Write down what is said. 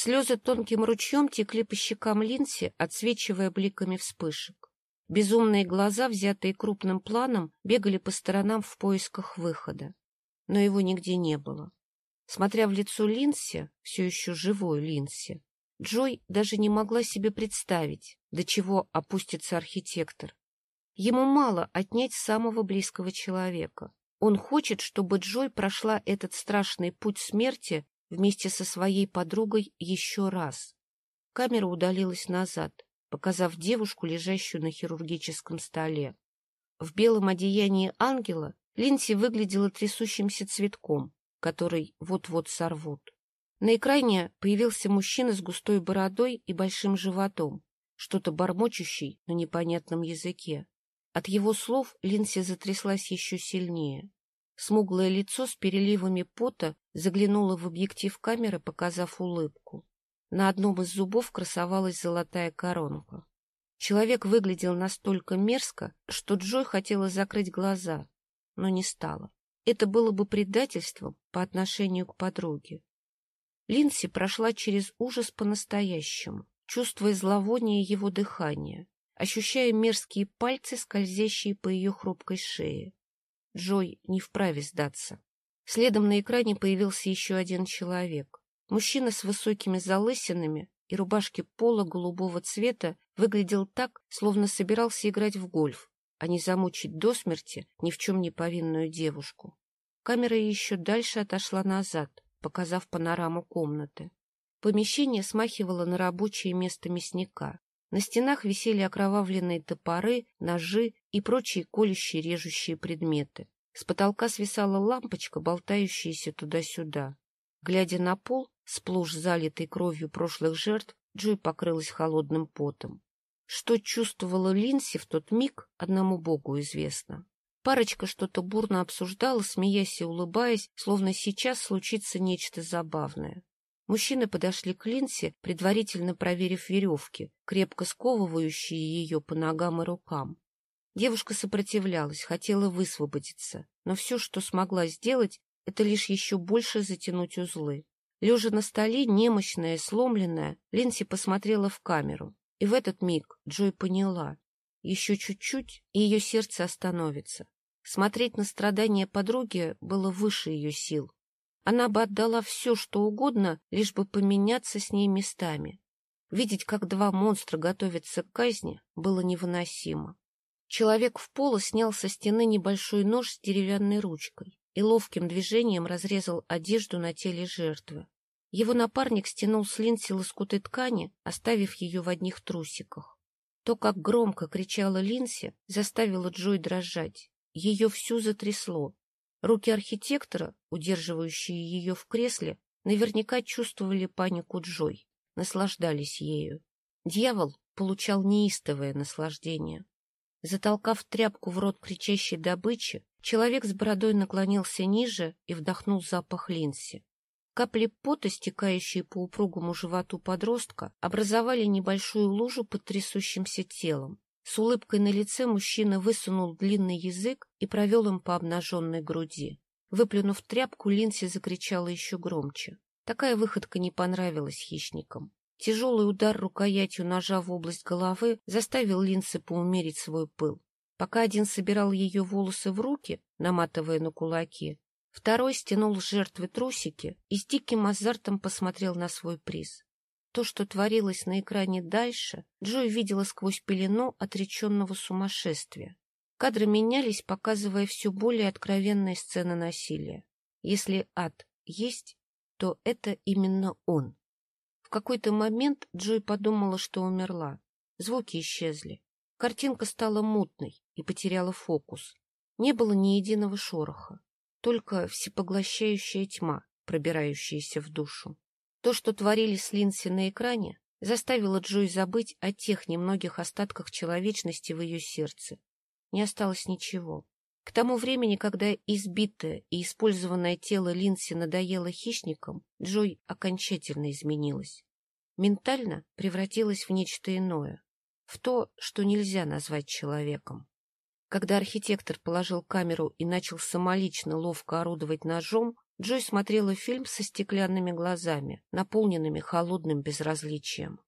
Слезы тонким ручьем текли по щекам Линси, отсвечивая бликами вспышек. Безумные глаза, взятые крупным планом, бегали по сторонам в поисках выхода. Но его нигде не было. Смотря в лицо Линси, все еще живой Линси, Джой даже не могла себе представить, до чего опустится архитектор. Ему мало отнять самого близкого человека. Он хочет, чтобы Джой прошла этот страшный путь смерти вместе со своей подругой еще раз. Камера удалилась назад, показав девушку, лежащую на хирургическом столе. В белом одеянии ангела Линси выглядела трясущимся цветком, который вот-вот сорвут. На экране появился мужчина с густой бородой и большим животом, что-то бормочущий на непонятном языке. От его слов Линси затряслась еще сильнее. Смуглое лицо с переливами пота заглянуло в объектив камеры, показав улыбку. На одном из зубов красовалась золотая коронка. Человек выглядел настолько мерзко, что Джой хотела закрыть глаза, но не стала. Это было бы предательством по отношению к подруге. Линси прошла через ужас по-настоящему, чувствуя зловоние его дыхания, ощущая мерзкие пальцы, скользящие по ее хрупкой шее. Джой не вправе сдаться. Следом на экране появился еще один человек. Мужчина с высокими залысинами и рубашки пола голубого цвета выглядел так, словно собирался играть в гольф, а не замучить до смерти ни в чем не повинную девушку. Камера еще дальше отошла назад, показав панораму комнаты. Помещение смахивало на рабочее место мясника. На стенах висели окровавленные топоры, ножи и прочие колющие режущие предметы. С потолка свисала лампочка, болтающаяся туда-сюда. Глядя на пол, сплошь залитый кровью прошлых жертв, Джой покрылась холодным потом. Что чувствовала Линси в тот миг, одному богу известно. Парочка что-то бурно обсуждала, смеясь и улыбаясь, словно сейчас случится нечто забавное. Мужчины подошли к Линсе, предварительно проверив веревки, крепко сковывающие ее по ногам и рукам. Девушка сопротивлялась, хотела высвободиться, но все, что смогла сделать, это лишь еще больше затянуть узлы. Лежа на столе, немощная, сломленная, Линси посмотрела в камеру. И в этот миг Джой поняла. Еще чуть-чуть, и ее сердце остановится. Смотреть на страдания подруги было выше ее сил. Она бы отдала все, что угодно, лишь бы поменяться с ней местами. Видеть, как два монстра готовятся к казни, было невыносимо. Человек в поло снял со стены небольшой нож с деревянной ручкой и ловким движением разрезал одежду на теле жертвы. Его напарник стянул с Линси лоскуты ткани, оставив ее в одних трусиках. То, как громко кричала Линси, заставило Джой дрожать. Ее всю затрясло, Руки архитектора, удерживающие ее в кресле, наверняка чувствовали панику Джой, наслаждались ею. Дьявол получал неистовое наслаждение. Затолкав тряпку в рот кричащей добычи, человек с бородой наклонился ниже и вдохнул запах линси. Капли пота, стекающие по упругому животу подростка, образовали небольшую лужу под трясущимся телом. С улыбкой на лице мужчина высунул длинный язык и провел им по обнаженной груди. Выплюнув тряпку, Линси закричала еще громче. Такая выходка не понравилась хищникам. Тяжелый удар рукоятью ножа в область головы заставил Линси поумерить свой пыл. Пока один собирал ее волосы в руки, наматывая на кулаки, второй стянул с жертвы трусики и с диким азартом посмотрел на свой приз. То, что творилось на экране дальше, Джой видела сквозь пелену отреченного сумасшествия. Кадры менялись, показывая все более откровенные сцены насилия. Если ад есть, то это именно он. В какой-то момент Джой подумала, что умерла. Звуки исчезли. Картинка стала мутной и потеряла фокус. Не было ни единого шороха, только всепоглощающая тьма, пробирающаяся в душу. То, что творили с Линси на экране, заставило Джой забыть о тех немногих остатках человечности в ее сердце. Не осталось ничего. К тому времени, когда избитое и использованное тело Линси надоело хищникам, Джой окончательно изменилась. Ментально превратилась в нечто иное, в то, что нельзя назвать человеком. Когда архитектор положил камеру и начал самолично ловко орудовать ножом, Джой смотрела фильм со стеклянными глазами, наполненными холодным безразличием.